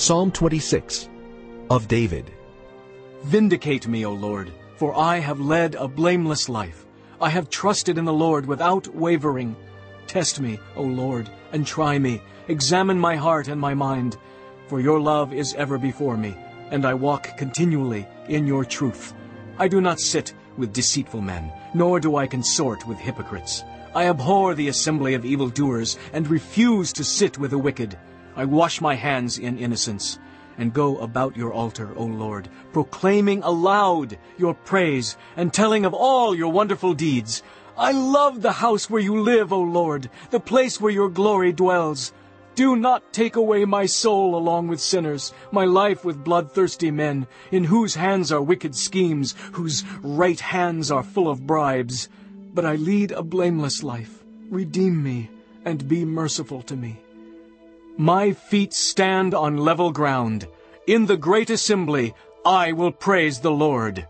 Psalm 26 of David. Vindicate me, O Lord, for I have led a blameless life. I have trusted in the Lord without wavering. Test me, O Lord, and try me. Examine my heart and my mind. For your love is ever before me, and I walk continually in your truth. I do not sit with deceitful men, nor do I consort with hypocrites. I abhor the assembly of evildoers, and refuse to sit with the wicked. I wash my hands in innocence, and go about your altar, O Lord, proclaiming aloud your praise, and telling of all your wonderful deeds. I love the house where you live, O Lord, the place where your glory dwells. Do not take away my soul along with sinners, my life with bloodthirsty men, in whose hands are wicked schemes, whose right hands are full of bribes. But I lead a blameless life. Redeem me, and be merciful to me. My feet stand on level ground. In the great assembly I will praise the Lord.